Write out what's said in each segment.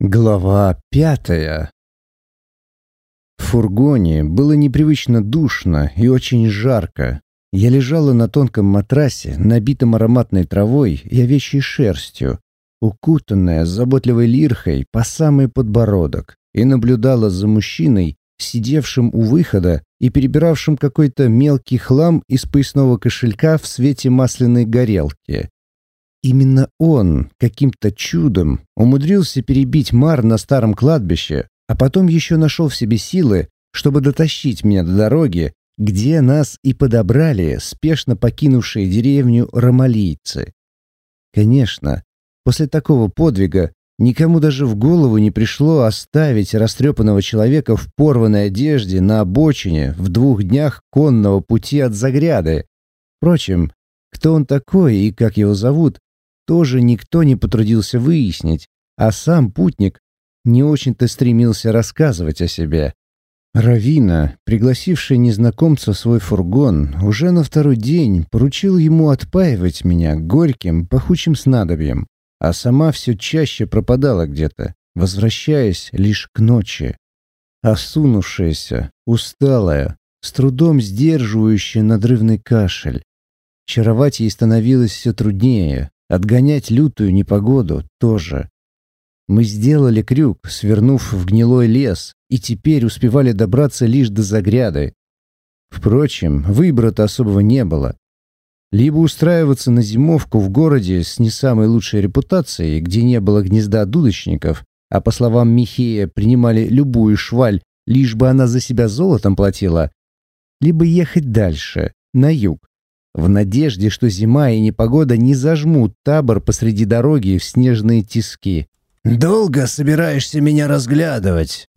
Глава пятая В фургоне было непривычно душно и очень жарко. Я лежала на тонком матрасе, набитом ароматной травой и овечьей шерстью, укутанная заботливой лирхой по самый подбородок, и наблюдала за мужчиной, сидевшим у выхода и перебиравшим какой-то мелкий хлам из поясного кошелька в свете масляной горелки. Именно он каким-то чудом умудрился перебить Мар на старом кладбище, а потом еще нашел в себе силы, чтобы дотащить меня до дороги, где нас и подобрали спешно покинувшие деревню ромалийцы. Конечно, после такого подвига никому даже в голову не пришло оставить растрепанного человека в порванной одежде на обочине в двух днях конного пути от Загряды. Впрочем, кто он такой и как его зовут, тоже никто не потрудился выяснить, а сам путник не очень-то стремился рассказывать о себе. Равина, пригласившая незнакомца в свой фургон, уже на второй день поручил ему отпаивать меня горьким, пахучим снадобьем, а сама все чаще пропадала где-то, возвращаясь лишь к ночи. Осунувшаяся, усталая, с трудом сдерживающая надрывный кашель. Чаровать ей становилось все труднее, Отгонять лютую непогоду тоже. Мы сделали крюк, свернув в гнилой лес, и теперь успевали добраться лишь до загряды. Впрочем, выбора-то особого не было. Либо устраиваться на зимовку в городе с не самой лучшей репутацией, где не было гнезда дудочников, а, по словам Михея, принимали любую шваль, лишь бы она за себя золотом платила, либо ехать дальше, на юг, в надежде, что зима и непогода не зажмут табор посреди дороги в снежные тиски. «Долго собираешься меня разглядывать?»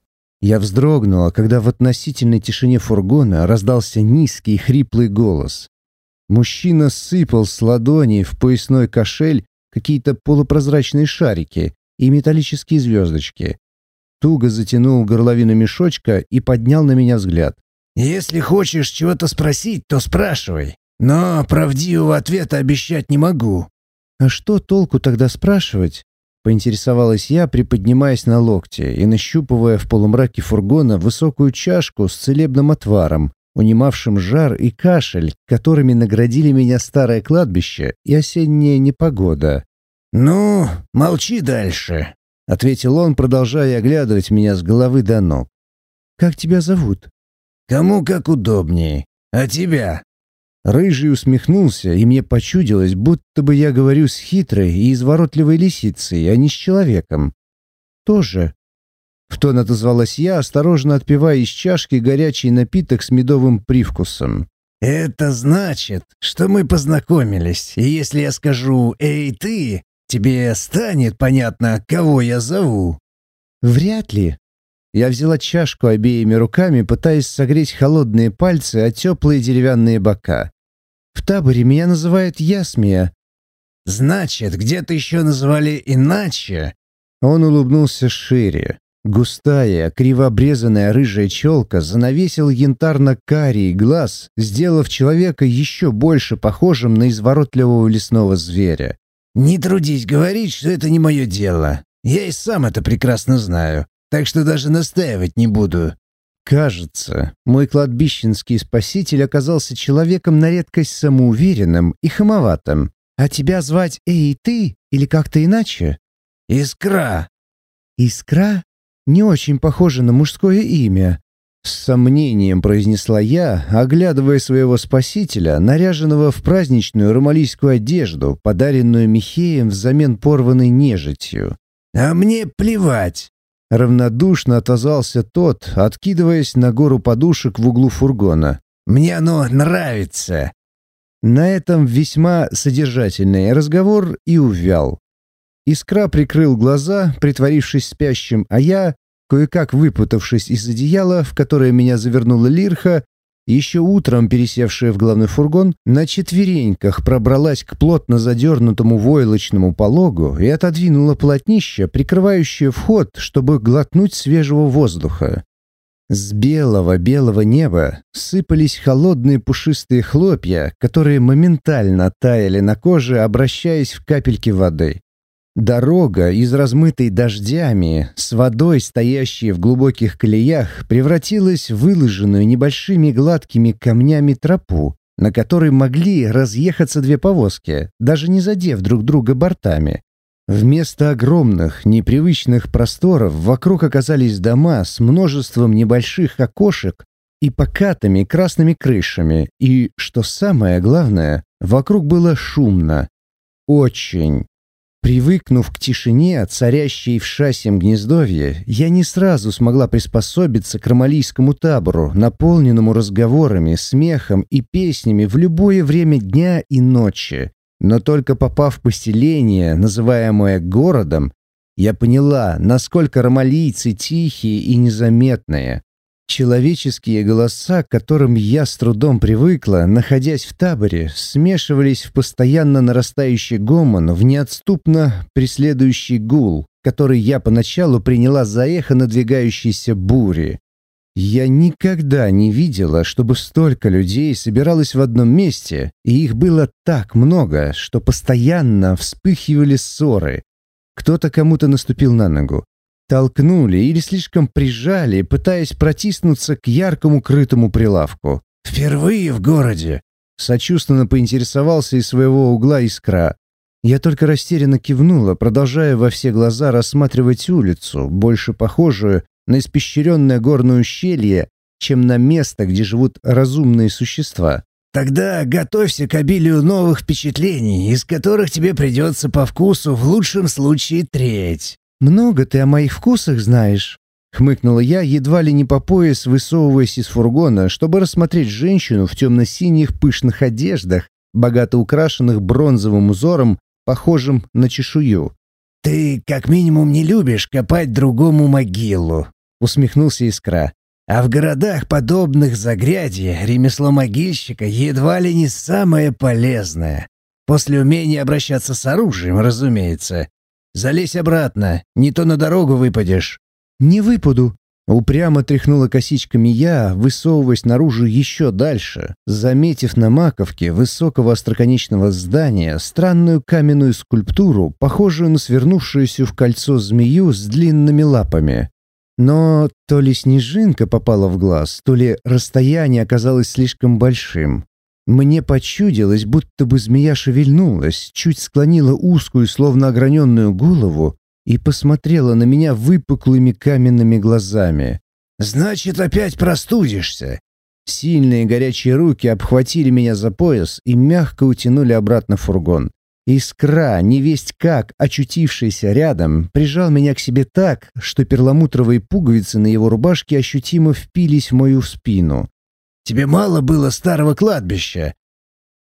Я вздрогнула, когда в относительной тишине фургона раздался низкий хриплый голос. Мужчина сыпал с ладони в поясной кошель какие-то полупрозрачные шарики и металлические звездочки. Туго затянул горловину мешочка и поднял на меня взгляд. «Если хочешь чего-то спросить, то спрашивай. Но правдивого ответа обещать не могу». «А что толку тогда спрашивать?» Поинтересовалась я, приподнимаясь на локте и нащупывая в полумраке фургона высокую чашку с целебным отваром, унимавшим жар и кашель, которыми наградили меня старое кладбище и осенняя непогода. «Ну, молчи дальше», — ответил он, продолжая оглядывать меня с головы до ног. «Как тебя зовут?» «Кому как удобнее. А тебя?» Рыжий усмехнулся, и мне почудилось, будто бы я говорю с хитрой и изворотливой лисицей, а не с человеком. «Тоже». В тон отозвалась я, осторожно отпивая из чашки горячий напиток с медовым привкусом. «Это значит, что мы познакомились, и если я скажу «Эй, ты!», тебе станет понятно, кого я зову?» «Вряд ли». Я взяла чашку обеими руками, пытаясь согреть холодные пальцы о теплые деревянные бока. В таборе меня называют Ясмия». «Значит, где-то еще называли иначе?» Он улыбнулся шире. Густая, криво обрезанная рыжая челка занавесил янтарно-карий глаз, сделав человека еще больше похожим на изворотливого лесного зверя. «Не трудись говорить, что это не мое дело. Я и сам это прекрасно знаю, так что даже настаивать не буду. Кажется, мой кладбищенский спаситель оказался человеком на редкость самоуверенным и хамоватым. А тебя звать Эй ты или как-то иначе? Искра. Искра? Не очень похоже на мужское имя. С сомнением произнесла я, оглядывая своего спасителя, наряженного в праздничную ромалийскую одежду, подаренную Михеем взамен порванной нежитью. «А мне плевать. Равнодушно отозвался тот, откидываясь на гору подушек в углу фургона. «Мне оно нравится!» На этом весьма содержательный разговор и увял. Искра прикрыл глаза, притворившись спящим, а я, кое-как выпутавшись из одеяла, в которое меня завернула лирха, еще утром пересевшая в главный фургон, на четвереньках пробралась к плотно задернутому войлочному пологу и отодвинула полотнище, прикрывающее вход, чтобы глотнуть свежего воздуха. С белого-белого неба сыпались холодные пушистые хлопья, которые моментально таяли на коже, обращаясь в капельки воды. Дорога из размытой дождями, с водой, стоящей в глубоких колеях, превратилась в выложенную небольшими гладкими камнями тропу, на которой могли разъехаться две повозки, даже не задев друг друга бортами. Вместо огромных, непривычных просторов вокруг оказались дома с множеством небольших окошек и покатыми красными крышами, и, что самое главное, вокруг было шумно. Очень. Привыкнув к тишине, царящей в шасем гнездовье, я не сразу смогла приспособиться к ромалийскому табору, наполненному разговорами, смехом и песнями в любое время дня и ночи. Но только попав в поселение, называемое городом, я поняла, насколько ромалийцы тихие и незаметные. Человеческие голоса, к которым я с трудом привыкла, находясь в таборе, смешивались в постоянно нарастающий гомон, в неотступно преследующий гул, который я поначалу приняла за эхо надвигающейся бури. Я никогда не видела, чтобы столько людей собиралось в одном месте, и их было так много, что постоянно вспыхивали ссоры. Кто-то кому-то наступил на ногу, толкнули или слишком прижали, пытаясь протиснуться к яркому крытому прилавку. «Впервые в городе!» Сочувственно поинтересовался из своего угла искра. Я только растерянно кивнула, продолжая во все глаза рассматривать улицу, больше похожую на испещренное горное ущелье, чем на место, где живут разумные существа. «Тогда готовься к обилию новых впечатлений, из которых тебе придется по вкусу в лучшем случае треть». «Много ты о моих вкусах знаешь», — хмыкнула я, едва ли не по пояс, высовываясь из фургона, чтобы рассмотреть женщину в темно-синих пышных одеждах, богато украшенных бронзовым узором, похожим на чешую. «Ты как минимум не любишь копать другому могилу», — усмехнулся Искра. «А в городах, подобных Загрядье, ремесло могильщика едва ли не самое полезное. После умения обращаться с оружием, разумеется. Залезь обратно, не то на дорогу выпадешь». «Не выпаду», — упрямо тряхнула косичками я, высовываясь наружу еще дальше, заметив на маковке высокого остроконечного здания странную каменную скульптуру, похожую на свернувшуюся в кольцо змею с длинными лапами. Но то ли снежинка попала в глаз, то ли расстояние оказалось слишком большим. Мне почудилось, будто бы змея шевельнулась, чуть склонила узкую, словно ограненную голову и посмотрела на меня выпуклыми каменными глазами. «Значит, опять простудишься!» Сильные горячие руки обхватили меня за пояс и мягко утянули обратно в фургон. Искра, невесть как, очутившийся рядом, прижал меня к себе так, что перламутровые пуговицы на его рубашке ощутимо впились в мою спину. Тебе мало было старого кладбища?»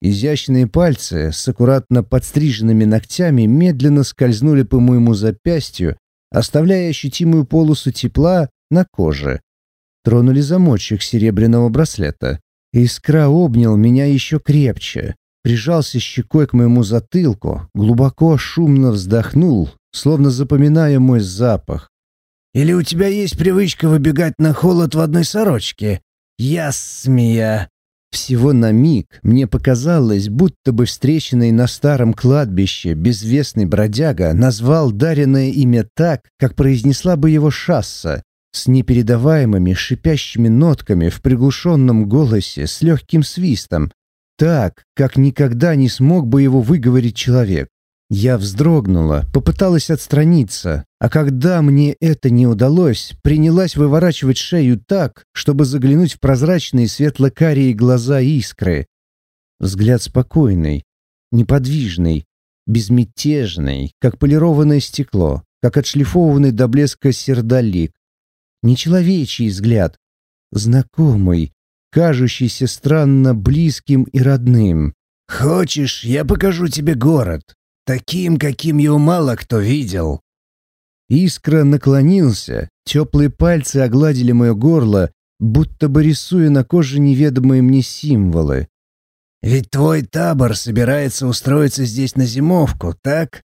Изящные пальцы с аккуратно подстриженными ногтями медленно скользнули по моему запястью, оставляя ощутимую полосу тепла на коже. Тронули замочек серебряного браслета. Искра обнял меня еще крепче, прижался щекой к моему затылку, глубоко шумно вздохнул, словно запоминая мой запах. «Или у тебя есть привычка выбегать на холод в одной сорочке?» Ясмия. Всего на миг мне показалось, будто бы встреченный на старом кладбище безвестный бродяга назвал даренное имя так, как произнесла бы его шасса, с непередаваемыми шипящими нотками в приглушенном голосе с легким свистом, так, как никогда не смог бы его выговорить человек. Я вздрогнула, попыталась отстраниться, а когда мне это не удалось, принялась выворачивать шею так, чтобы заглянуть в прозрачные светло-карие глаза искры. Взгляд спокойный, неподвижный, безмятежный, как полированное стекло, как отшлифованный до блеска сердолик. Нечеловечий взгляд, знакомый, кажущийся странно близким и родным. «Хочешь, я покажу тебе город?» Таким, каким его мало кто видел. Искра наклонился, теплые пальцы огладили мое горло, будто бы рисуя на коже неведомые мне символы. «Ведь твой табор собирается устроиться здесь на зимовку, так?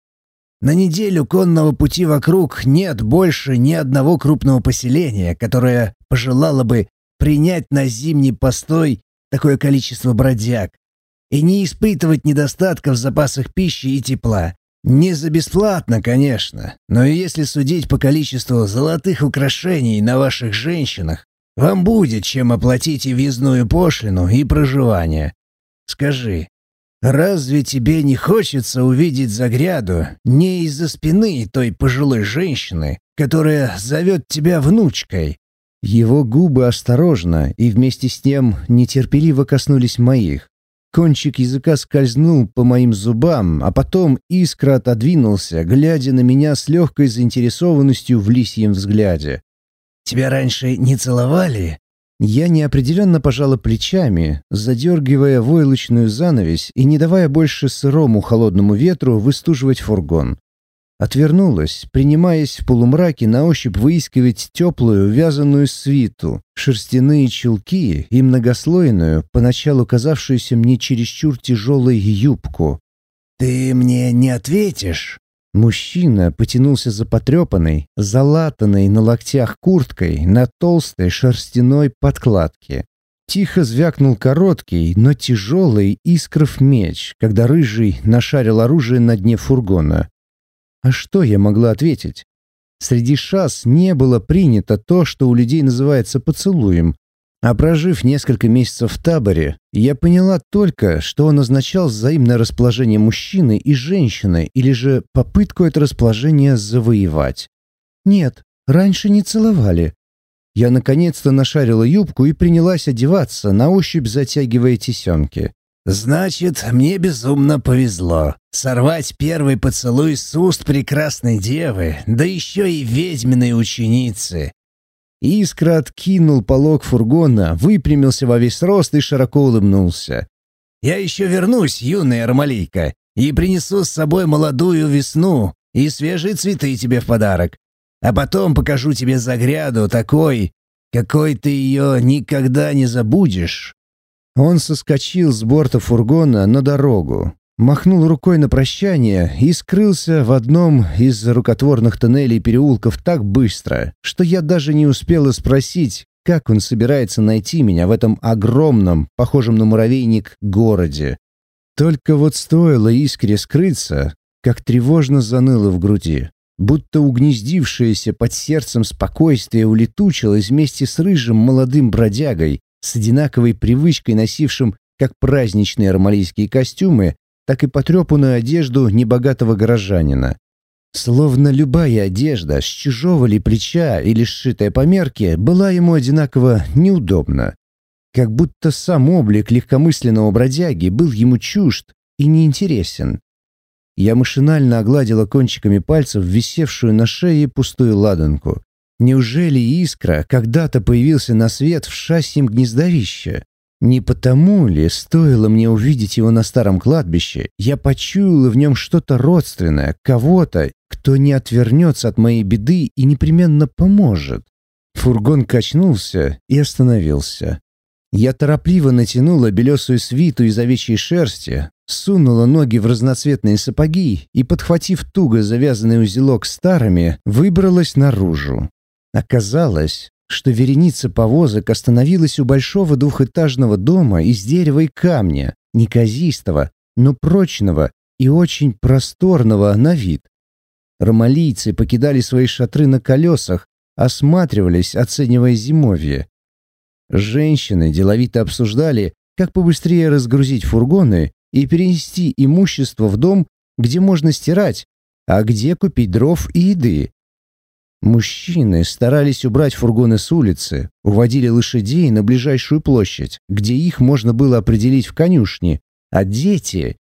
На неделю конного пути вокруг нет больше ни одного крупного поселения, которое пожелало бы принять на зимний постой такое количество бродяг и не испытывать недостатка в запасах пищи и тепла. Не за бесплатно, конечно, но если судить по количеству золотых украшений на ваших женщинах, вам будет чем оплатить и въездную пошлину, и проживание. Скажи, разве тебе не хочется увидеть загряду не из-за спины той пожилой женщины, которая зовет тебя внучкой?» Его губы осторожно и вместе с тем нетерпеливо коснулись моих. Кончик языка скользнул по моим зубам, а потом искра отодвинулся, глядя на меня с легкой заинтересованностью в лисьем взгляде. «Тебя раньше не целовали?» Я неопределенно пожала плечами, задергивая войлочную занавесь и не давая больше сырому холодному ветру выстуживать фургон. Отвернулась, принимаясь в полумраке на ощупь выискивать теплую вязаную свиту, шерстяные чулки и многослойную, поначалу казавшуюся мне чересчур тяжелой юбку. «Ты мне не ответишь?» Мужчина потянулся за потрепанной, залатанной на локтях курткой на толстой шерстяной подкладке. Тихо звякнул короткий, но тяжелый искров меч, когда рыжий нашарил оружие на дне фургона. А что я могла ответить? Среди шас не было принято то, что у людей называется поцелуем. А прожив несколько месяцев в таборе, я поняла только, что он означал взаимное расположение мужчины и женщины или же попытку это расположение завоевать. Нет, раньше не целовали. Я наконец-то нашарила юбку и принялась одеваться, на ощупь затягивая тесемки. «Значит, мне безумно повезло. Сорвать первый поцелуй с уст прекрасной девы, да еще и ведьминой ученицы». Искра откинул полог фургона, выпрямился во весь рост и широко улыбнулся. «Я еще вернусь, юная Армалейка, и принесу с собой молодую весну и свежие цветы тебе в подарок. А потом покажу тебе загряду такой, какой ты ее никогда не забудешь». Он соскочил с борта фургона на дорогу, махнул рукой на прощание и скрылся в одном из рукотворных тоннелей переулков так быстро, что я даже не успела спросить, как он собирается найти меня в этом огромном, похожем на муравейник, городе. Только вот стоило искре скрыться, как тревожно заныло в груди, будто угнездившееся под сердцем спокойствие улетучилось вместе с рыжим молодым бродягой, с одинаковой привычкой носившим как праздничные армалийские костюмы, так и потрепанную одежду небогатого горожанина. Словно любая одежда, с чужого ли плеча или сшитая по мерке, была ему одинаково неудобна. Как будто сам облик легкомысленного бродяги был ему чужд и неинтересен. Я машинально огладила кончиками пальцев висевшую на шее пустую ладанку. Неужели искра когда-то появился на свет в шасьем гнездовище? Не потому ли, стоило мне увидеть его на старом кладбище, я почуяла в нем что-то родственное, кого-то, кто не отвернется от моей беды и непременно поможет? Фургон качнулся и остановился. Я торопливо натянула белесую свиту из овечьей шерсти, сунула ноги в разноцветные сапоги и, подхватив туго завязанный узелок старыми, выбралась наружу. Оказалось, что вереница повозок остановилась у большого двухэтажного дома из дерева и камня, неказистого, но прочного и очень просторного на вид. Ромалийцы покидали свои шатры на колесах, осматривались, оценивая зимовье. Женщины деловито обсуждали, как побыстрее разгрузить фургоны и перенести имущество в дом, где можно стирать, а где купить дров и еды. Мужчины старались убрать фургоны с улицы, уводили лошадей на ближайшую площадь, где их можно было определить в конюшне, а дети...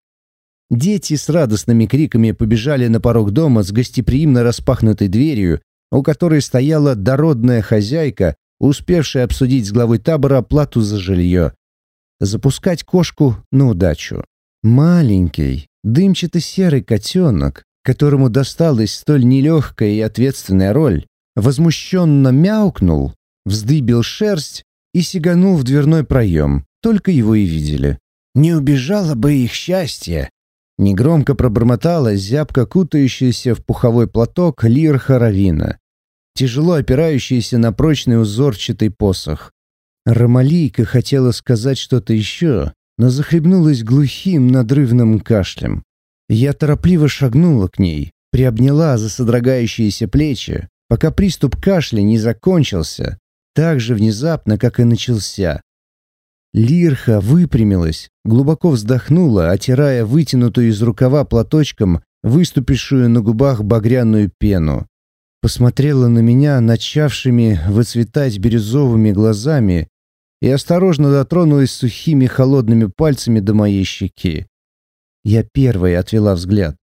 Дети с радостными криками побежали на порог дома с гостеприимно распахнутой дверью, у которой стояла дородная хозяйка, успевшая обсудить с главой табора оплату за жилье. Запускать кошку на удачу. Маленький, дымчато-серый котенок, которому досталась столь нелегкая и ответственная роль, возмущенно мяукнул, вздыбил шерсть и сиганул в дверной проем. Только его и видели. «Не убежало бы их счастье!» Негромко пробормотала зябко кутающаяся в пуховой платок лирха Равина, тяжело опирающаяся на прочный узорчатый посох. Ромалийка хотела сказать что-то еще, но захлебнулась глухим надрывным кашлем. Я торопливо шагнула к ней, приобняла за содрогающиеся плечи, пока приступ кашля не закончился, так же внезапно, как и начался. Лирха выпрямилась, глубоко вздохнула, отирая вытянутую из рукава платочком выступившую на губах багряную пену. Посмотрела на меня начавшими выцветать бирюзовыми глазами и осторожно дотронулась сухими холодными пальцами до моей щеки. Я первой отвела взгляд.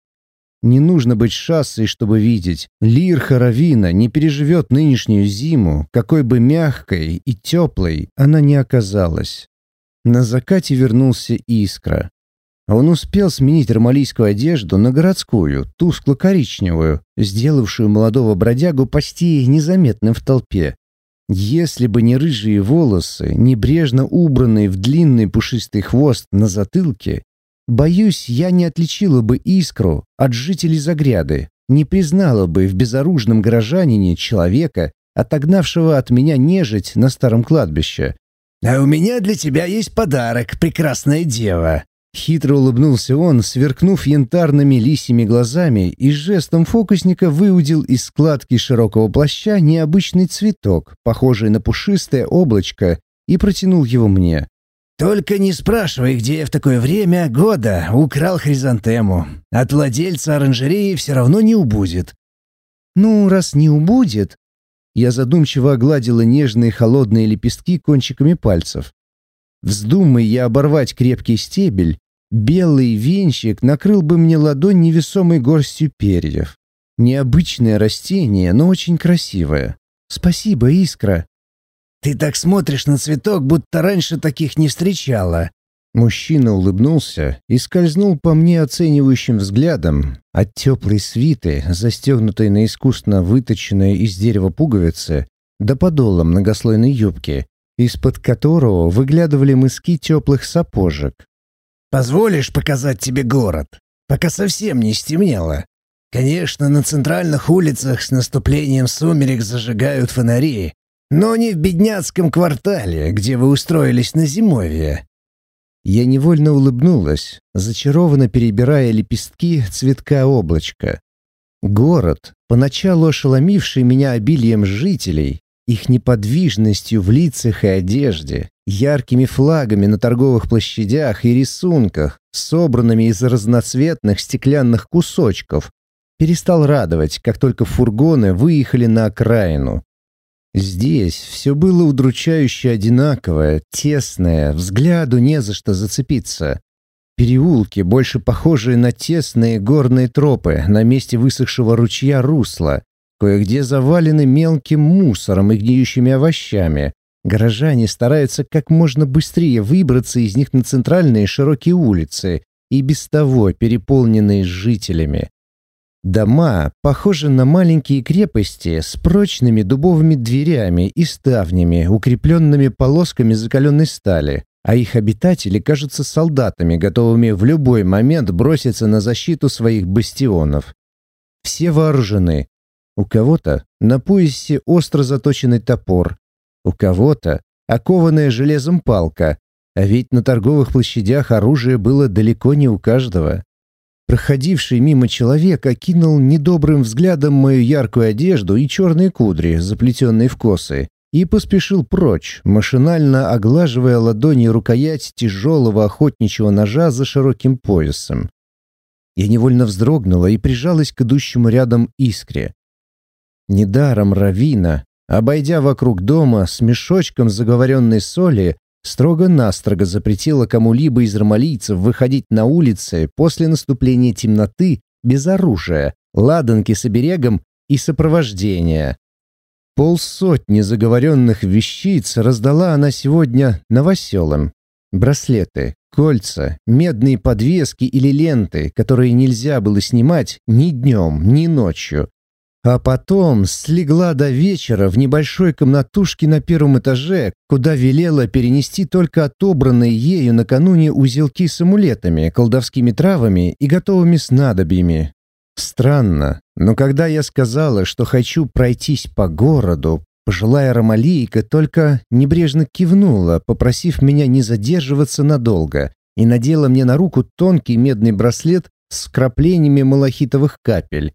Не нужно быть шассой, чтобы видеть. Лирха Равина не переживет нынешнюю зиму, какой бы мягкой и теплой она ни оказалась. На закате вернулся Искра. Он успел сменить ромалийскую одежду на городскую, тускло-коричневую, сделавшую молодого бродягу почти незаметным в толпе. Если бы не рыжие волосы, небрежно убранные в длинный пушистый хвост на затылке, боюсь, я не отличила бы искру от жителей Загряды, не признала бы в безоружном горожанине человека, отогнавшего от меня нежить на старом кладбище. «А у меня для тебя есть подарок, прекрасная дева», Хитро улыбнулся он, сверкнув янтарными лисьими глазами и жестом фокусника выудил из складки широкого плаща необычный цветок, похожий на пушистое облачко, и протянул его мне. «Только не спрашивай, где я в такое время года украл хризантему. От владельца оранжереи все равно не убудет». «Ну, раз не убудет...» Я задумчиво огладила нежные холодные лепестки кончиками пальцев. Вздумай я оборвать крепкий стебель, Белый венчик накрыл бы мне ладонь невесомой горстью перьев. Необычное растение, но очень красивое. Спасибо, Искра. Ты так смотришь на цветок, будто раньше таких не встречала. Мужчина улыбнулся и скользнул по мне оценивающим взглядом от теплой свиты, застегнутой на искусно выточенные из дерева пуговицы, до подола многослойной юбки, из-под которого выглядывали мыски теплых сапожек, Позволишь показать тебе город, пока совсем не стемнело? Конечно, на центральных улицах с наступлением сумерек зажигают фонари, но не в бедняцком квартале, где вы устроились на зимовье. Я невольно улыбнулась, зачарованно перебирая лепестки цветка облачка. Город, поначалу ошеломивший меня обилием жителей, их неподвижностью в лицах и одежде, яркими флагами на торговых площадях и рисунках, собранными из разноцветных стеклянных кусочков, перестал радовать, как только фургоны выехали на окраину. Здесь все было удручающе одинаковое, тесное, взгляду не за что зацепиться. Переулки, больше похожие на тесные горные тропы на месте высохшего ручья русла, кое-где завалены мелким мусором и гниющими овощами, Горожане стараются как можно быстрее выбраться из них на центральные широкие улицы, и без того переполненные жителями. Дома похожи на маленькие крепости с прочными дубовыми дверями и ставнями, укрепленными полосками закаленной стали, а их обитатели кажутся солдатами, готовыми в любой момент броситься на защиту своих бастионов. Все вооружены. У кого-то на поясе остро заточенный топор, у кого-то окованная железом палка, а ведь на торговых площадях оружие было далеко не у каждого. Проходивший мимо человек окинул недобрым взглядом мою яркую одежду и черные кудри, заплетенные в косы, и поспешил прочь, машинально оглаживая ладони рукоять тяжелого охотничьего ножа за широким поясом. Я невольно вздрогнула и прижалась к идущему рядом искре. Недаром Равина, Обойдя вокруг дома с мешочком заговоренной соли, строго-настрого запретила кому-либо из ромалийцев выходить на улицы после наступления темноты без оружия, ладанки с оберегом и сопровождения. Полсотни заговоренных вещиц раздала она сегодня новоселам. Браслеты, кольца, медные подвески или ленты, которые нельзя было снимать ни днем, ни ночью, а потом слегла до вечера в небольшой комнатушке на первом этаже, куда велела перенести только отобранные ею накануне узелки с амулетами, колдовскими травами и готовыми снадобьями. Странно, но когда я сказала, что хочу пройтись по городу, пожилая ромалийка только небрежно кивнула, попросив меня не задерживаться надолго, и надела мне на руку тонкий медный браслет с краплениями малахитовых капель.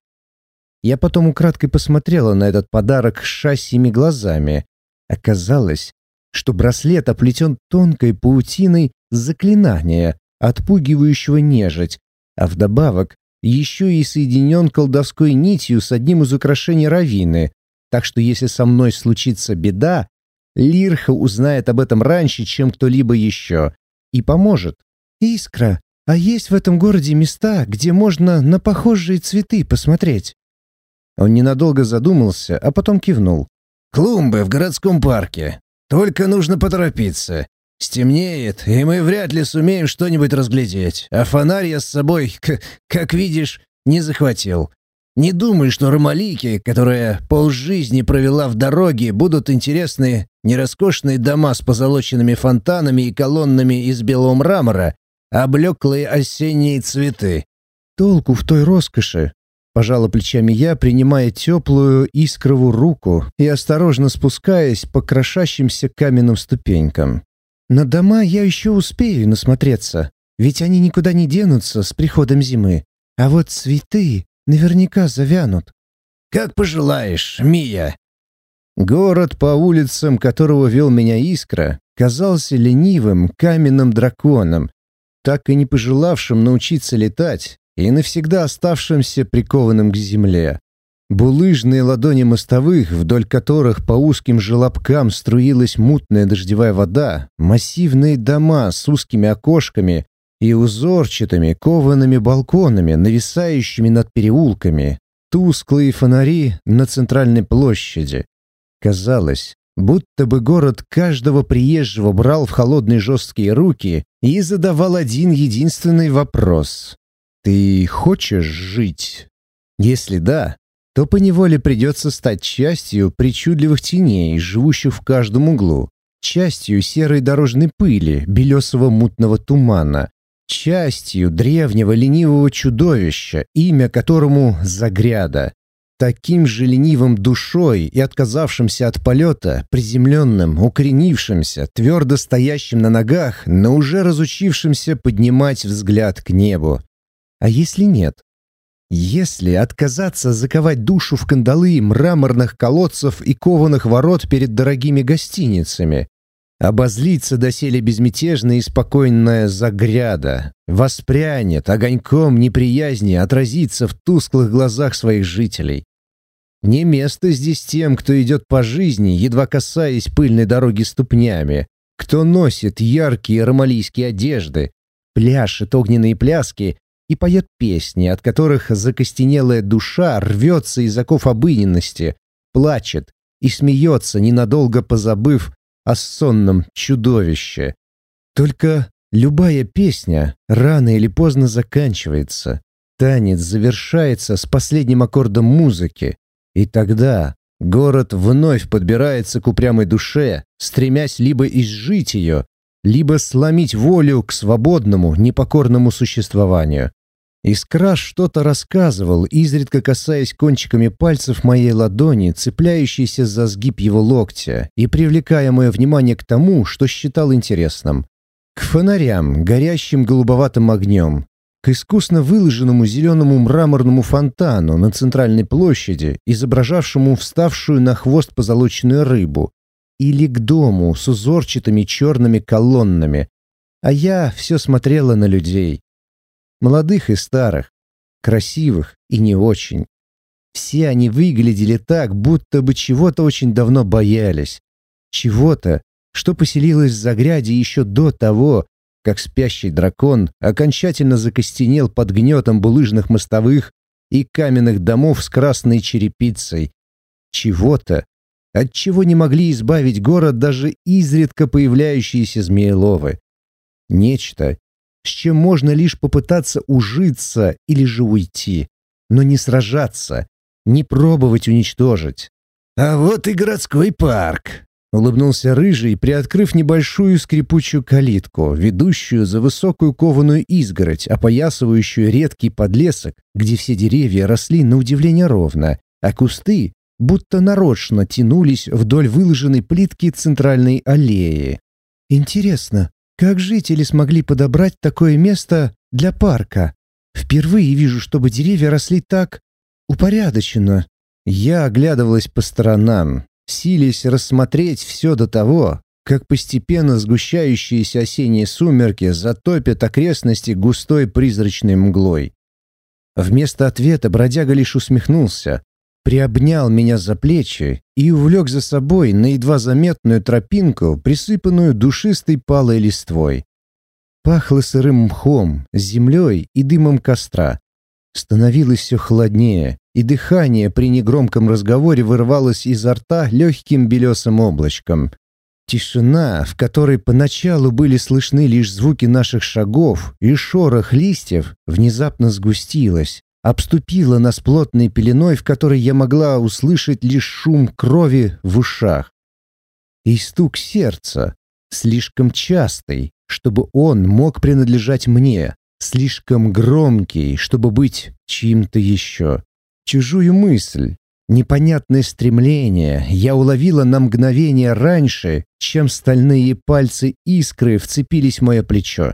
Я потом украдкой посмотрела на этот подарок шассими глазами. Оказалось, что браслет оплетен тонкой паутиной заклинания, отпугивающего нежить, а вдобавок еще и соединен колдовской нитью с одним из украшений Равины, так что если со мной случится беда, Лирха узнает об этом раньше, чем кто-либо еще, и поможет. «Искра, а есть в этом городе места, где можно на похожие цветы посмотреть?» Он ненадолго задумался, а потом кивнул. «Клумбы в городском парке. Только нужно поторопиться. Стемнеет, и мы вряд ли сумеем что-нибудь разглядеть. А фонарь я с собой, как видишь, не захватил. Не думай, что ромалики, которая полжизни провела в дороге, будут интересны не роскошные дома с позолоченными фонтанами и колоннами из белого мрамора, а блеклые осенние цветы. Толку в той роскоши, Пожала плечами я, принимая теплую искровую руку и осторожно спускаясь по крошащимся каменным ступенькам. На дома я еще успею насмотреться, ведь они никуда не денутся с приходом зимы. А вот цветы наверняка завянут. «Как пожелаешь, Мия!» Город, по улицам которого вел меня Искра, казался ленивым каменным драконом, так и не пожелавшим научиться летать и навсегда оставшимся прикованным к земле. Булыжные ладони мостовых, вдоль которых по узким желобкам струилась мутная дождевая вода, массивные дома с узкими окошками и узорчатыми коваными балконами, нависающими над переулками, тусклые фонари на центральной площади. Казалось, будто бы город каждого приезжего брал в холодные жесткие руки и задавал один единственный вопрос. «Ты хочешь жить?» Если да, то поневоле придется стать частью причудливых теней, живущих в каждом углу, частью серой дорожной пыли, белесого мутного тумана, частью древнего ленивого чудовища, имя которому Загряда, таким же ленивым душой и отказавшимся от полета, приземленным, укоренившимся, твердо стоящим на ногах, но уже разучившимся поднимать взгляд к небу. А если нет? Если отказаться заковать душу в кандалы мраморных колодцев и кованых ворот перед дорогими гостиницами, обозлиться доселе безмятежная и спокойная загряда, воспрянет огоньком неприязни отразиться в тусклых глазах своих жителей. Не место здесь тем, кто идет по жизни, едва касаясь пыльной дороги ступнями, кто носит яркие ромалийские одежды, пляшет огненные пляски и поет песни, от которых закостенелая душа рвется из оков обыденности, плачет и смеется, ненадолго позабыв о сонном чудовище. Только любая песня рано или поздно заканчивается. Танец завершается с последним аккордом музыки, и тогда город вновь подбирается к упрямой душе, стремясь либо изжить ее, либо сломить волю к свободному, непокорному существованию. Искра что-то рассказывал, изредка касаясь кончиками пальцев моей ладони, цепляющейся за сгиб его локтя, и привлекая мое внимание к тому, что считал интересным. К фонарям, горящим голубоватым огнем, к искусно выложенному зеленому мраморному фонтану на центральной площади, изображавшему вставшую на хвост позолоченную рыбу, или к дому с узорчатыми черными колоннами. А я все смотрела на людей, молодых и старых, красивых и не очень. Все они выглядели так, будто бы чего-то очень давно боялись. Чего-то, что поселилось в Загряде еще до того, как спящий дракон окончательно закостенел под гнетом булыжных мостовых и каменных домов с красной черепицей. Чего-то, от чего не могли избавить город даже изредка появляющиеся змееловы. Нечто, с чем можно лишь попытаться ужиться или же уйти, но не сражаться, не пробовать уничтожить. «А вот и городской парк», — улыбнулся Рыжий, приоткрыв небольшую скрипучую калитку, ведущую за высокую кованую изгородь, опоясывающую редкий подлесок, где все деревья росли на удивление ровно, а кусты будто нарочно тянулись вдоль выложенной плитки центральной аллеи. «Интересно, как жители смогли подобрать такое место для парка? Впервые вижу, чтобы деревья росли так упорядоченно. Я оглядывалась по сторонам, силясь рассмотреть все до того, как постепенно сгущающиеся осенние сумерки затопят окрестности густой призрачной мглой. Вместо ответа бродяга лишь усмехнулся, приобнял меня за плечи и увлек за собой на едва заметную тропинку, присыпанную душистой палой листвой. Пахло сырым мхом, землей и дымом костра. Становилось все холоднее, и дыхание при негромком разговоре вырвалось изо рта легким белесым облачком. Тишина, в которой поначалу были слышны лишь звуки наших шагов и шорох листьев, внезапно сгустилась, обступила нас плотной пеленой, в которой я могла услышать лишь шум крови в ушах. И стук сердца, слишком частый, чтобы он мог принадлежать мне, слишком громкий, чтобы быть чьим-то еще. Чужую мысль, Непонятное стремление я уловила на мгновение раньше, чем стальные пальцы искры вцепились в мое плечо.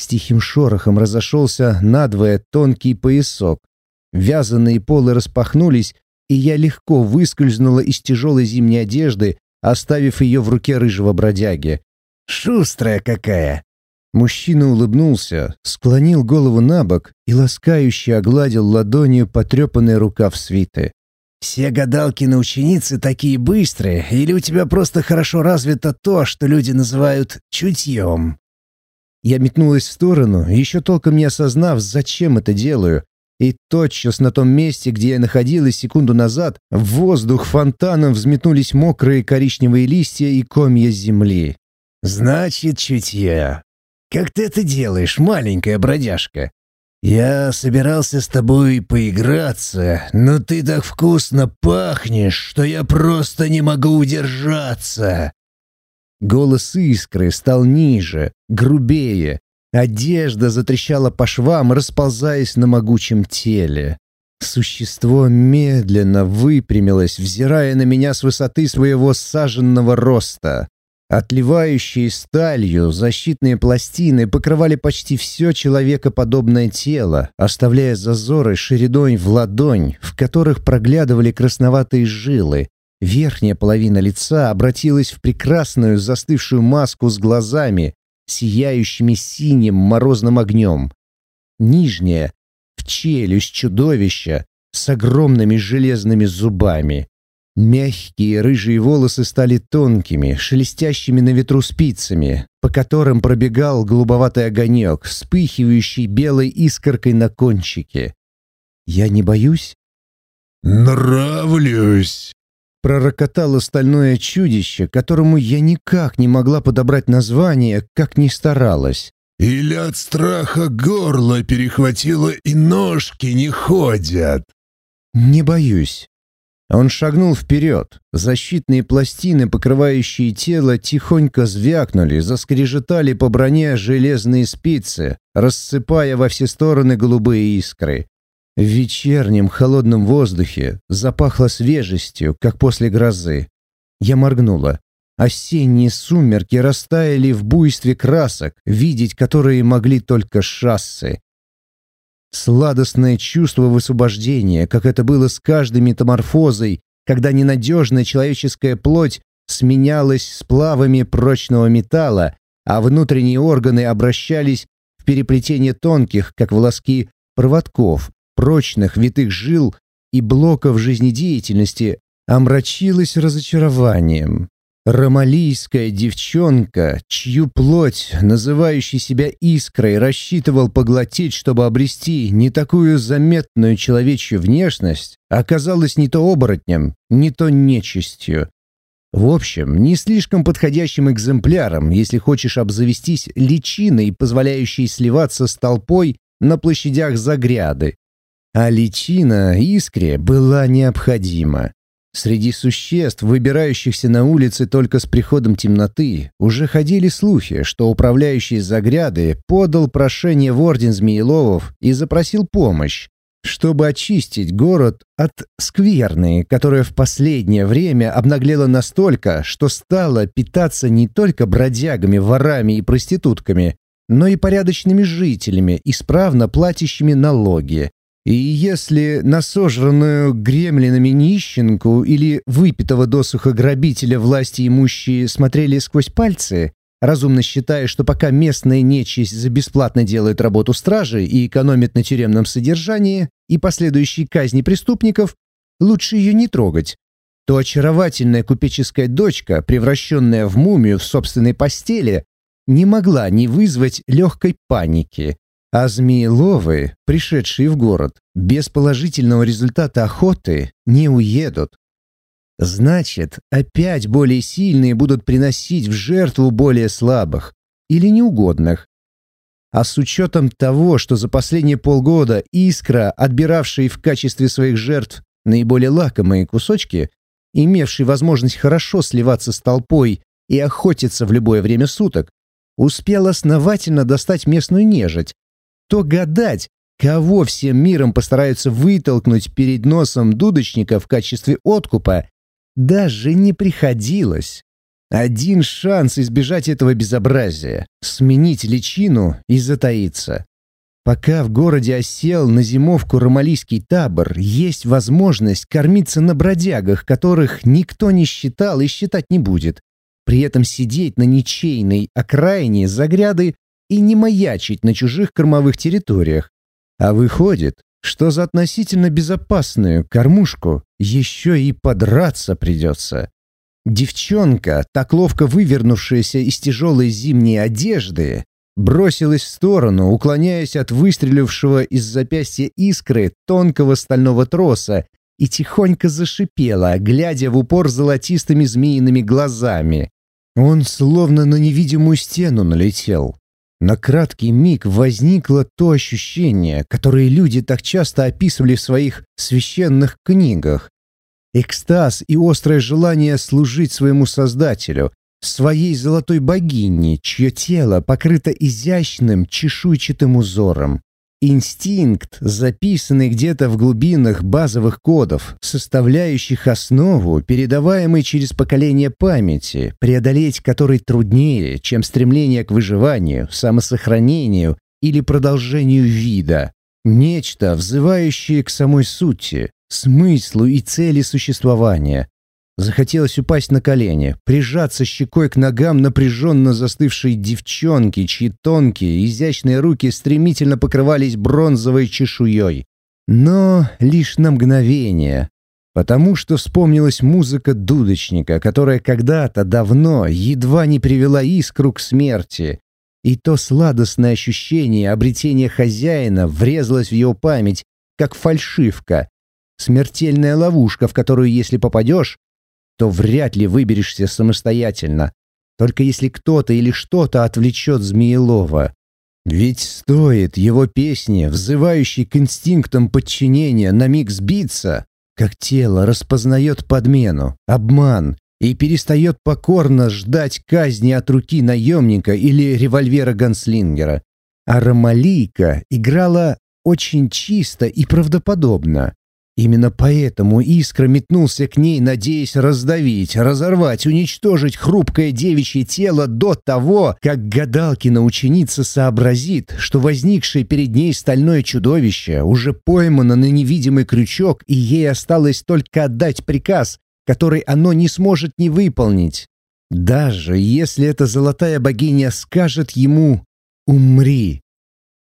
С тихим шорохом разошелся надвое тонкий поясок. Вязаные полы распахнулись, и я легко выскользнула из тяжелой зимней одежды, оставив ее в руке рыжего бродяги. «Шустрая какая!» Мужчина улыбнулся, склонил голову на бок и ласкающе огладил ладонью потрепанный рукав свиты. Все гадалкины ученицы такие быстрые, или у тебя просто хорошо развито то, что люди называют чутьем?» Я метнулась в сторону, еще толком не осознав, зачем это делаю, и тотчас на том месте, где я находилась секунду назад, в воздух фонтаном взметнулись мокрые коричневые листья и комья земли. «Значит, чутье. Как ты это делаешь, маленькая бродяжка?» «Я собирался с тобой поиграться, но ты так вкусно пахнешь, что я просто не могу удержаться!» Голос искры стал ниже, грубее. Одежда затрещала по швам, расползаясь на могучем теле. Существо медленно выпрямилось, взирая на меня с высоты своего саженного роста. Отливающие сталью защитные пластины покрывали почти все человекоподобное тело, оставляя зазоры шириной в ладонь, в которых проглядывали красноватые жилы. Верхняя половина лица обратилась в прекрасную застывшую маску с глазами, сияющими синим морозным огнем. Нижняя — в челюсть чудовища с огромными железными зубами. Мягкие рыжие волосы стали тонкими, шелестящими на ветру спицами, по которым пробегал голубоватый огонек, вспыхивающий белой искоркой на кончике. «Я не боюсь?» «Нравлюсь!» Пророкотало стальное чудище, которому я никак не могла подобрать название, как ни старалась. «Или от страха горло перехватило и ножки не ходят?» «Не боюсь», он шагнул вперед. Защитные пластины, покрывающие тело, тихонько звякнули, заскрежетали по броне железные спицы, рассыпая во все стороны голубые искры. В вечернем холодном воздухе запахло свежестью, как после грозы. Я моргнула. Осенние сумерки растаяли в буйстве красок, видеть которые могли только шассы. Сладостное чувство высвобождения, как это было с каждой метаморфозой, когда ненадежная человеческая плоть сменялась сплавами прочного металла, а внутренние органы обращались в переплетение тонких, как волоски, проводков, прочных витых жил и блоков жизнедеятельности, омрачилось разочарованием. Ромалийская девчонка, чью плоть, называющий себя искрой, рассчитывал поглотить, чтобы обрести не такую заметную человечью внешность, оказалась не то оборотнем, не то нечистью. В общем, не слишком подходящим экземпляром, если хочешь обзавестись личиной, позволяющей сливаться с толпой на площадях Загряды. А личина искре была необходима. Среди существ, выбирающихся на улицы только с приходом темноты, уже ходили слухи, что управляющий Загряды подал прошение в Орден Змееловов и запросил помощь, чтобы очистить город от скверны, которая в последнее время обнаглела настолько, что стала питаться не только бродягами, ворами и проститутками, но и порядочными жителями, исправно платящими налоги. И если на сожранную гремлинами нищенку или выпитого досуха грабителя власти имущие смотрели сквозь пальцы, разумно считая, что пока местная нечисть за бесплатно делает работу стражи и экономит на тюремном содержании и последующей казни преступников, лучше ее не трогать, то очаровательная купеческая дочка, превращенная в мумию в собственной постели, не могла не вызвать легкой паники, а змееловы, пришедшие в город, без положительного результата охоты не уедут. Значит, опять более сильные будут приносить в жертву более слабых или неугодных. А с учетом того, что за последние полгода искра, отбиравшая в качестве своих жертв наиболее лакомые кусочки, имевший возможность хорошо сливаться с толпой и охотиться в любое время суток, успел основательно достать местную нежить, то гадать, кого всем миром постараются вытолкнуть перед носом дудочника в качестве откупа, даже не приходилось. Один шанс избежать этого безобразия — сменить личину и затаиться. Пока в городе осел на зимовку ромалийский табор, есть возможность кормиться на бродягах, которых никто не считал и считать не будет. При этом сидеть на ничейной окраине загряды и не маячить на чужих кормовых территориях. А выходит, что за относительно безопасную кормушку еще и подраться придется. Девчонка, так ловко вывернувшаяся из тяжелой зимней одежды, бросилась в сторону, уклоняясь от выстрелившего из запястья искры тонкого стального троса и тихонько зашипела, глядя в упор золотистыми змеиными глазами. Он словно на невидимую стену налетел, на краткий миг возникло то ощущение, которое люди так часто описывали в своих священных книгах. Экстаз и острое желание служить своему Создателю, своей золотой богине, чье тело покрыто изящным чешуйчатым узором. Инстинкт, записанный где-то в глубинах базовых кодов, составляющих основу, передаваемой через поколение памяти, преодолеть который труднее, чем стремление к выживанию, самосохранению или продолжению вида. Нечто, взывающее к самой сути, смыслу и цели существования, Захотелось упасть на колени, прижаться щекой к ногам напряженно застывшей девчонки, чьи тонкие, изящные руки стремительно покрывались бронзовой чешуей. Но лишь на мгновение, потому что вспомнилась музыка дудочника, которая когда-то давно едва не привела искру к смерти, и то сладостное ощущение обретения хозяина врезалось в его память, как фальшивка, смертельная ловушка, в которую, если попадешь, то вряд ли выберешься самостоятельно, только если кто-то или что-то отвлечет Змеелова. Ведь стоит его песне, взывающей к инстинктам подчинения, на миг сбиться, как тело распознает подмену, обман и перестает покорно ждать казни от руки наемника или револьвера ганслингера. А Ромалийка играла очень чисто и правдоподобно. Именно поэтому Искра метнулся к ней, надеясь раздавить, разорвать, уничтожить хрупкое девичье тело до того, как гадалкина ученица сообразит, что возникшее перед ней стальное чудовище уже поймано на невидимый крючок, и ей осталось только отдать приказ, который оно не сможет не выполнить. Даже если эта золотая богиня скажет ему «умри»,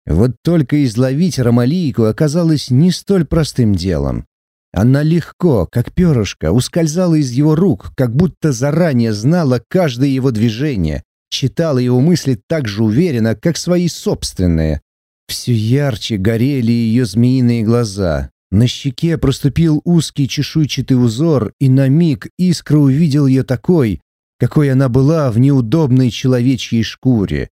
вот только изловить Ромалийку оказалось не столь простым делом. Она легко, как перышко, ускользала из его рук, как будто заранее знала каждое его движение, читала его мысли так же уверенно, как свои собственные. Все ярче горели ее змеиные глаза. На щеке проступил узкий чешуйчатый узор, и на миг искра увидел ее такой, какой она была в неудобной человечьей шкуре.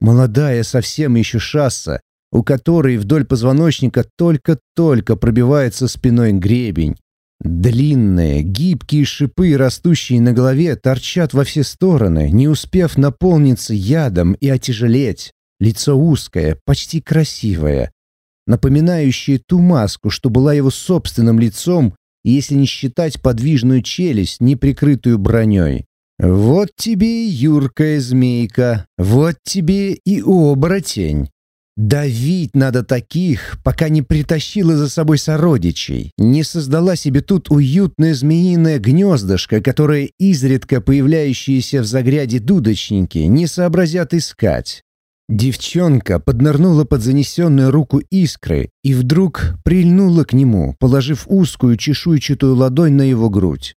Молодая совсем еще шасса, у которой вдоль позвоночника только-только пробивается спиной гребень. Длинные, гибкие шипы, растущие на голове, торчат во все стороны, не успев наполниться ядом и отяжелеть. Лицо узкое, почти красивое, напоминающее ту маску, что была его собственным лицом, если не считать подвижную челюсть, не прикрытую броней. Вот тебе и юркая змейка, вот тебе и оборотень. Давить надо таких, пока не притащила за собой сородичей, не создала себе тут уютное змеиное гнездышко, которое изредка появляющиеся в загряде дудочники не сообразят искать. Девчонка поднырнула под занесенную руку искры и вдруг прильнула к нему, положив узкую чешуйчатую ладонь на его грудь.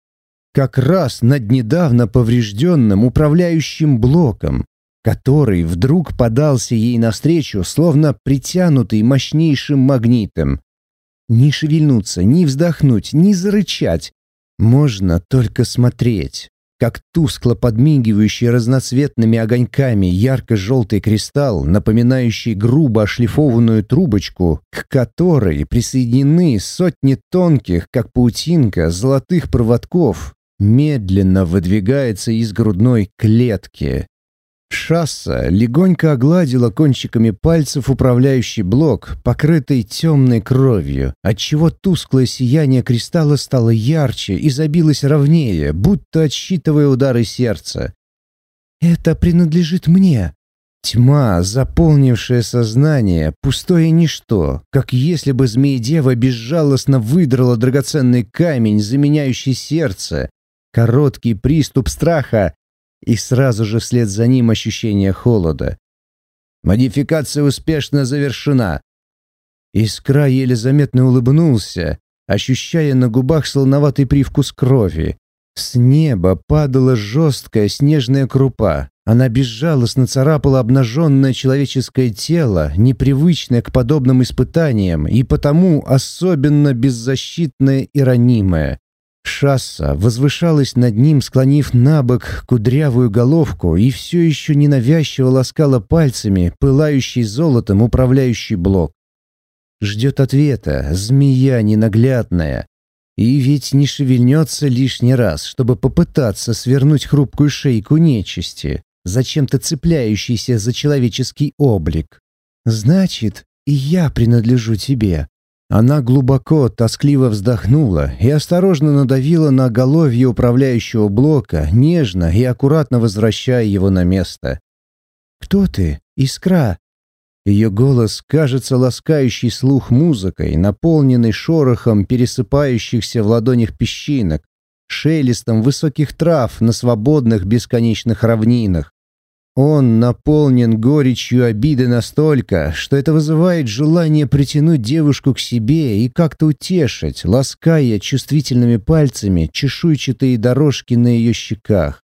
Как раз над недавно поврежденным управляющим блоком, который вдруг подался ей навстречу, словно притянутый мощнейшим магнитом. Ни шевельнуться, ни вздохнуть, ни зарычать. Можно только смотреть, как тускло подмигивающий разноцветными огоньками ярко-желтый кристалл, напоминающий грубо ошлифованную трубочку, к которой присоединены сотни тонких, как паутинка, золотых проводков, медленно выдвигается из грудной клетки. Шасса легонько огладила кончиками пальцев управляющий блок, покрытый темной кровью, отчего тусклое сияние кристалла стало ярче и забилось ровнее, будто отсчитывая удары сердца. «Это принадлежит мне», Тьма, заполнившая сознание, пустое ничто, как если бы змеедева безжалостно выдрала драгоценный камень, заменяющий сердце. Короткий приступ страха, и сразу же вслед за ним ощущение холода. Модификация успешно завершена. Искра еле заметно улыбнулся, ощущая на губах солоноватый привкус крови. С неба падала жесткая снежная крупа. Она безжалостно царапала обнаженное человеческое тело, непривычное к подобным испытаниям и потому особенно беззащитное и ранимое. Шасса возвышалась над ним, склонив на бок кудрявую головку и все еще ненавязчиво ласкала пальцами пылающий золотом управляющий блок. Ждет ответа, змея ненаглядная. И ведь не шевельнется лишний раз, чтобы попытаться свернуть хрупкую шейку нечисти, зачем-то цепляющейся за человеческий облик. «Значит, и я принадлежу тебе», она глубоко, тоскливо вздохнула и осторожно надавила на головье управляющего блока, нежно и аккуратно возвращая его на место. «Кто ты, Искра?» Ее голос кажется ласкающий слух музыкой, наполненный шорохом пересыпающихся в ладонях песчинок, шелестом высоких трав на свободных бесконечных равнинах. Он наполнен горечью обиды настолько, что это вызывает желание притянуть девушку к себе и как-то утешить, лаская чувствительными пальцами чешуйчатые дорожки на ее щеках.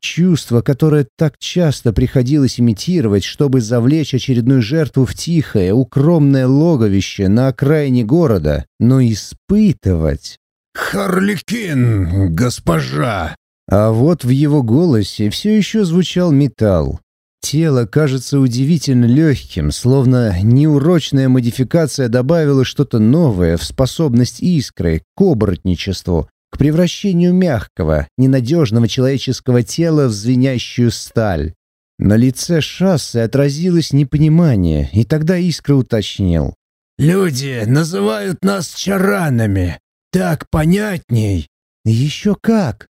Чувство, которое так часто приходилось имитировать, чтобы завлечь очередную жертву в тихое, укромное логовище на окраине города, но испытывать... «Харликин, госпожа!» А вот в его голосе все еще звучал металл. Тело кажется удивительно легким, словно неурочная модификация добавила что-то новое в способность искры к оборотничеству, к превращению мягкого, ненадежного человеческого тела в звенящую сталь. На лице шассы отразилось непонимание, и тогда искра уточнил. «Люди называют нас чаранами. Так понятней». «Еще как!»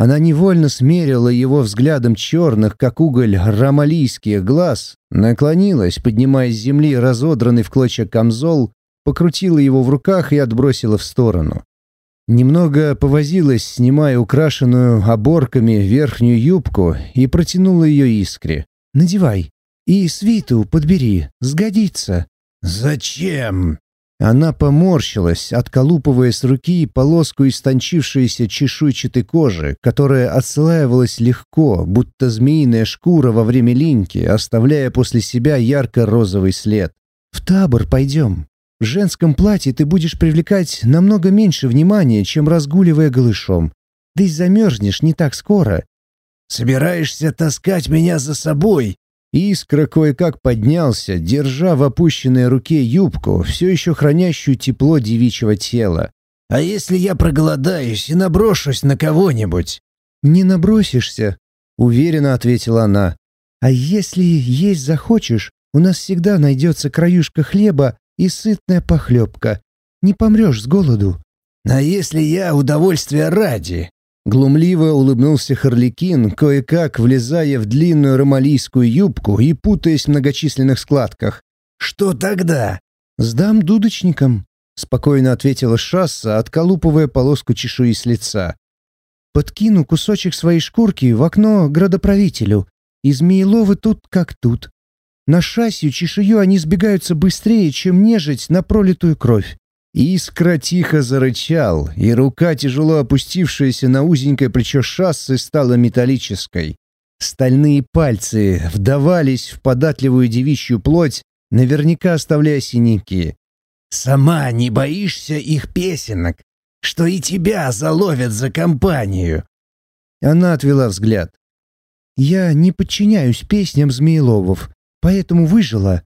Она невольно смерила его взглядом черных, как уголь, ромалийских глаз, наклонилась, поднимая с земли разодранный в клочья камзол, покрутила его в руках и отбросила в сторону. Немного повозилась, снимая украшенную оборками верхнюю юбку, и протянула ее искре. «Надевай. И свиту подбери. Сгодится». «Зачем?» Она поморщилась, отколупывая с руки полоску истончившейся чешуйчатой кожи, которая отслаивалась легко, будто змеиная шкура во время линьки, оставляя после себя ярко-розовый след. «В табор пойдем. В женском платье ты будешь привлекать намного меньше внимания, чем разгуливая голышом. Да и замерзнешь не так скоро». «Собираешься таскать меня за собой?» Искра кое-как поднялся, держа в опущенной руке юбку, все еще хранящую тепло девичьего тела. «А если я проголодаюсь и наброшусь на кого-нибудь?» «Не набросишься», — уверенно ответила она. «А если есть захочешь, у нас всегда найдется краюшка хлеба и сытная похлебка. Не помрешь с голоду». «А если я удовольствие ради?» Глумливо улыбнулся Харликин, кое-как влезая в длинную ромалийскую юбку и путаясь в многочисленных складках. «Что тогда?» «Сдам дудочникам», — спокойно ответила Шасса, отколупывая полоску чешуи с лица. «Подкину кусочек своей шкурки в окно градоправителю. И Змееловы тут как тут. На шасью чешую они сбегаются быстрее, чем нежить на пролитую кровь. Искра тихо зарычал, и рука, тяжело опустившаяся на узенькое плечо шассы, стала металлической. Стальные пальцы вдавались в податливую девичью плоть, наверняка оставляя синяки. «Сама не боишься их песенок, что и тебя заловят за компанию?» Она отвела взгляд. «Я не подчиняюсь песням Змееловов, поэтому выжила».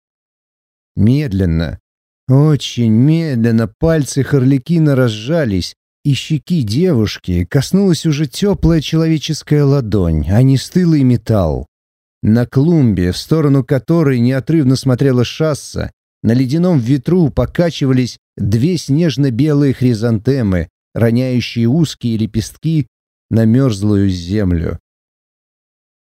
Медленно, очень медленно пальцы Харликина разжались, и щеки девушки коснулась уже теплая человеческая ладонь, а не стылый металл. На клумбе, в сторону которой неотрывно смотрела шасса, на ледяном ветру покачивались две снежно-белые хризантемы, роняющие узкие лепестки на мерзлую землю.